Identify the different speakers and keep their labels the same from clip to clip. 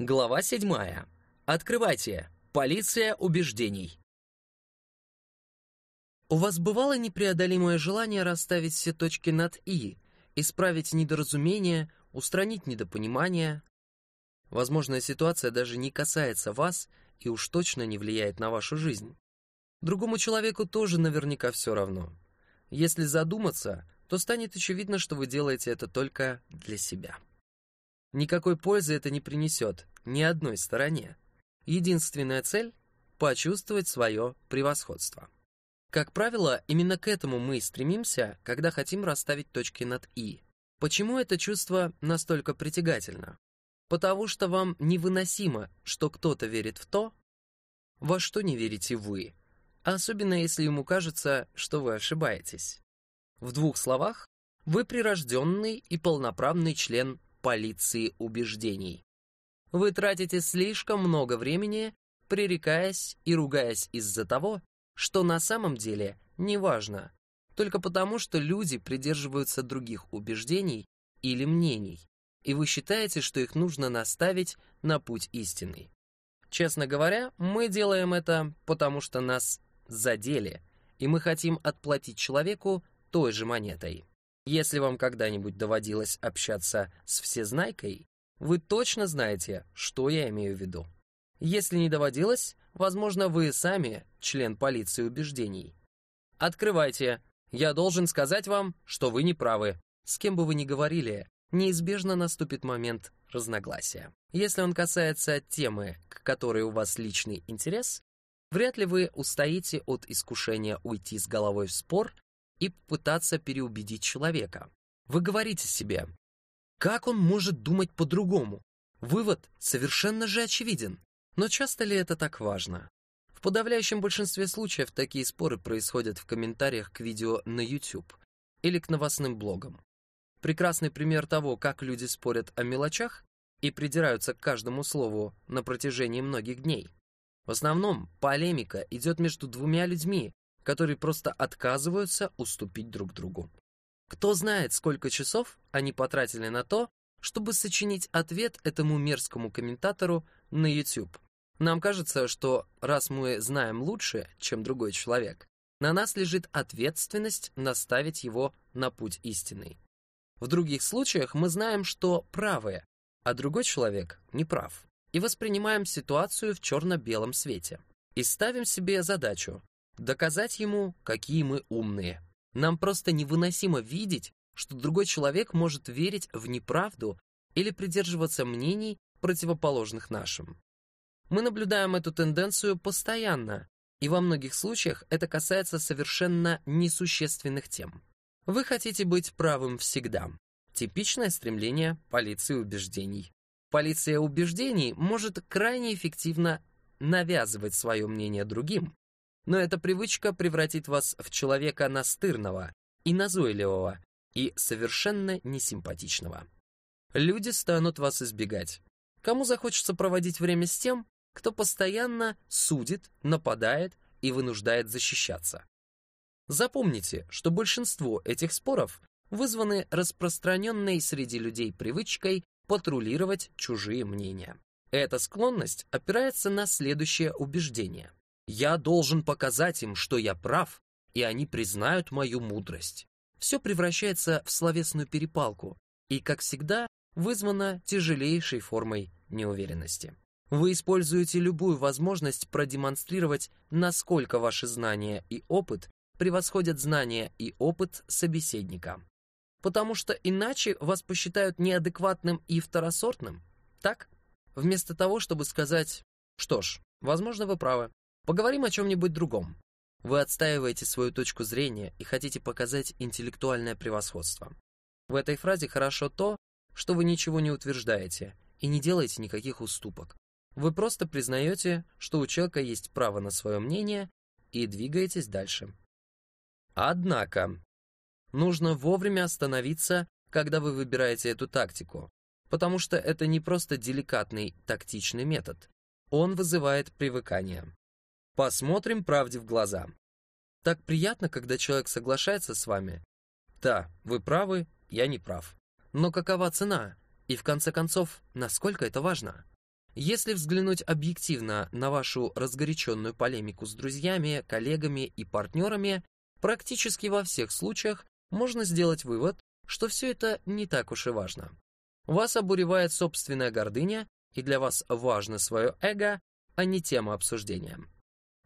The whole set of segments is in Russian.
Speaker 1: Глава 7. Открывайте. Полиция убеждений. У вас бывало непреодолимое желание расставить все точки над «и», исправить недоразумение, устранить недопонимание? Возможная ситуация даже не касается вас и уж точно не влияет на вашу жизнь. Другому человеку тоже наверняка все равно. Если задуматься, то станет очевидно, что вы делаете это только для себя. Никакой пользы это не принесет ни одной стороне. Единственная цель — почувствовать свое превосходство. Как правило, именно к этому мы стремимся, когда хотим расставить точки над «и». Почему это чувство настолько притягательно? Потому что вам невыносимо, что кто-то верит в то, во что не верите вы, особенно если ему кажется, что вы ошибаетесь. В двух словах, вы прирожденный и полноправный член полиции убеждений. Вы тратите слишком много времени, пререкаясь и ругаясь из-за того, что на самом деле не важно, только потому, что люди придерживаются других убеждений или мнений, и вы считаете, что их нужно наставить на путь истинный. Честно говоря, мы делаем это, потому что нас задели, и мы хотим отплатить человеку той же монетой. Если вам когда-нибудь доводилось общаться с всезнайкой, вы точно знаете, что я имею в виду. Если не доводилось, возможно, вы сами член полиции убеждений. Открывайте. Я должен сказать вам, что вы не правы. С кем бы вы ни говорили, неизбежно наступит момент разногласия. Если он касается темы, к которой у вас личный интерес, вряд ли вы устоите от искушения уйти с головой в спор и пытаться переубедить человека. Вы говорите себе, как он может думать по-другому? Вывод совершенно же очевиден. Но часто ли это так важно? В подавляющем большинстве случаев такие споры происходят в комментариях к видео на YouTube или к новостным блогам. Прекрасный пример того, как люди спорят о мелочах и придираются к каждому слову на протяжении многих дней. В основном полемика идет между двумя людьми, которые просто отказываются уступить друг другу. Кто знает, сколько часов они потратили на то, чтобы сочинить ответ этому мерзкому комментатору на YouTube. Нам кажется, что раз мы знаем лучше, чем другой человек, на нас лежит ответственность наставить его на путь истинный. В других случаях мы знаем, что правы, а другой человек не прав, и воспринимаем ситуацию в черно-белом свете. И ставим себе задачу доказать ему, какие мы умные. Нам просто невыносимо видеть, что другой человек может верить в неправду или придерживаться мнений, противоположных нашим. Мы наблюдаем эту тенденцию постоянно, и во многих случаях это касается совершенно несущественных тем. Вы хотите быть правым всегда. Типичное стремление полиции убеждений. Полиция убеждений может крайне эффективно навязывать свое мнение другим, но эта привычка превратит вас в человека настырного и назойливого, и совершенно несимпатичного. Люди станут вас избегать. Кому захочется проводить время с тем, кто постоянно судит, нападает и вынуждает защищаться. Запомните, что большинство этих споров вызваны распространенной среди людей привычкой патрулировать чужие мнения. Эта склонность опирается на следующее убеждение. Я должен показать им, что я прав, и они признают мою мудрость. Все превращается в словесную перепалку и, как всегда, вызвано тяжелейшей формой неуверенности. Вы используете любую возможность продемонстрировать, насколько ваши знания и опыт превосходят знания и опыт собеседника. Потому что иначе вас посчитают неадекватным и второсортным, так? Вместо того, чтобы сказать, что ж, возможно, вы правы, Поговорим о чем-нибудь другом. Вы отстаиваете свою точку зрения и хотите показать интеллектуальное превосходство. В этой фразе хорошо то, что вы ничего не утверждаете и не делаете никаких уступок. Вы просто признаете, что у человека есть право на свое мнение и двигаетесь дальше. Однако, нужно вовремя остановиться, когда вы выбираете эту тактику, потому что это не просто деликатный тактичный метод. Он вызывает привыкание. Посмотрим правде в глаза. Так приятно, когда человек соглашается с вами. Да, вы правы, я не прав. Но какова цена? И в конце концов, насколько это важно? Если взглянуть объективно на вашу разгоряченную полемику с друзьями, коллегами и партнерами, практически во всех случаях можно сделать вывод, что все это не так уж и важно. Вас обуревает собственная гордыня, и для вас важно свое эго, а не тема обсуждения.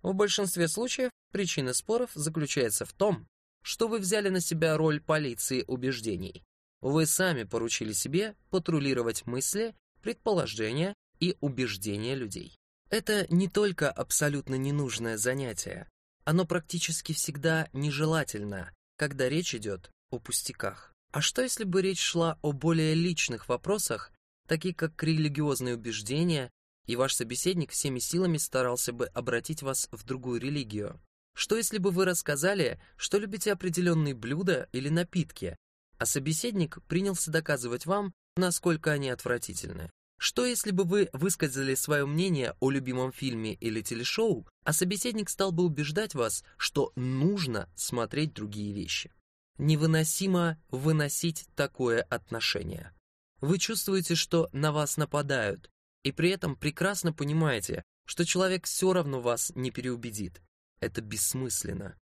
Speaker 1: В большинстве случаев причина споров заключается в том, что вы взяли на себя роль полиции убеждений. Вы сами поручили себе патрулировать мысли, предположения и убеждения людей. Это не только абсолютно ненужное занятие, оно практически всегда нежелательно, когда речь идет о пустяках. А что если бы речь шла о более личных вопросах, таких как религиозные убеждения, и ваш собеседник всеми силами старался бы обратить вас в другую религию? Что если бы вы рассказали, что любите определенные блюда или напитки, а собеседник принялся доказывать вам, насколько они отвратительны? Что если бы вы высказали свое мнение о любимом фильме или телешоу, а собеседник стал бы убеждать вас, что нужно смотреть другие вещи? Невыносимо выносить такое отношение. Вы чувствуете, что на вас нападают, и при этом прекрасно понимаете, что человек все равно вас не переубедит. Это бессмысленно.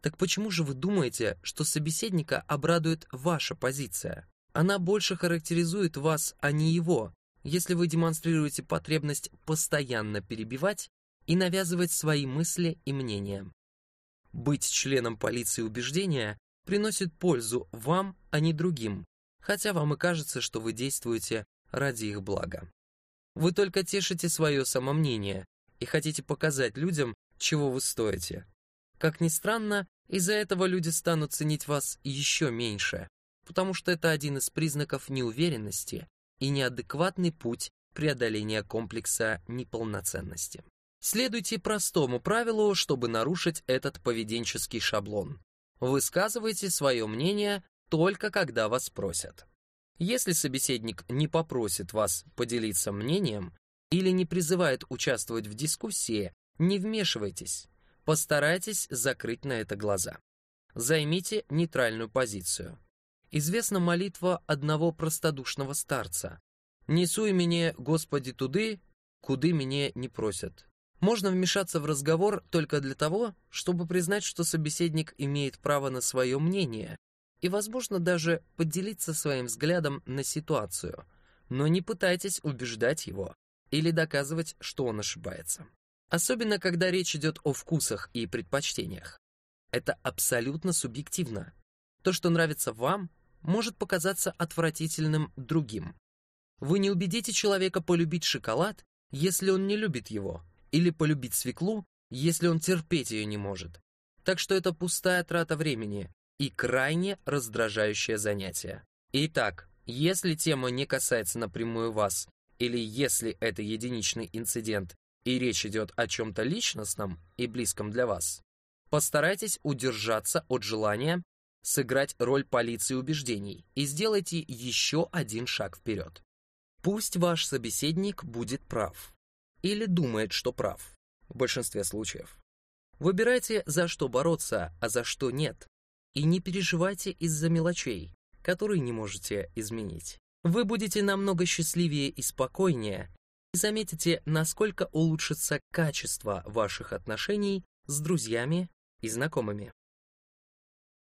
Speaker 1: Так почему же вы думаете, что собеседника обрадует ваша позиция? Она больше характеризует вас, а не его, если вы демонстрируете потребность постоянно перебивать и навязывать свои мысли и мнения. Быть членом полиции убеждения приносит пользу вам, а не другим, хотя вам и кажется, что вы действуете ради их блага. Вы только тешите свое самомнение и хотите показать людям, чего вы стоите. Как ни странно, из-за этого люди станут ценить вас еще меньше, потому что это один из признаков неуверенности и неадекватный путь преодоления комплекса неполноценности. Следуйте простому правилу, чтобы нарушить этот поведенческий шаблон. Высказывайте свое мнение только когда вас просят. Если собеседник не попросит вас поделиться мнением или не призывает участвовать в дискуссии, не вмешивайтесь. Постарайтесь закрыть на это глаза. Займите нейтральную позицию. Известна молитва одного простодушного старца. «Несуй мне, Господи, туды, куды мне не просят». Можно вмешаться в разговор только для того, чтобы признать, что собеседник имеет право на свое мнение и, возможно, даже поделиться своим взглядом на ситуацию, но не пытайтесь убеждать его или доказывать, что он ошибается. Особенно, когда речь идет о вкусах и предпочтениях. Это абсолютно субъективно. То, что нравится вам, может показаться отвратительным другим. Вы не убедите человека полюбить шоколад, если он не любит его, или полюбить свеклу, если он терпеть ее не может. Так что это пустая трата времени и крайне раздражающее занятие. Итак, если тема не касается напрямую вас, или если это единичный инцидент и речь идет о чем-то личностном и близком для вас, постарайтесь удержаться от желания сыграть роль полиции убеждений и сделайте еще один шаг вперед. Пусть ваш собеседник будет прав или думает, что прав, в большинстве случаев. Выбирайте, за что бороться, а за что нет, и не переживайте из-за мелочей, которые не можете изменить. Вы будете намного счастливее и спокойнее, и заметите, насколько улучшится качество ваших отношений с друзьями и знакомыми.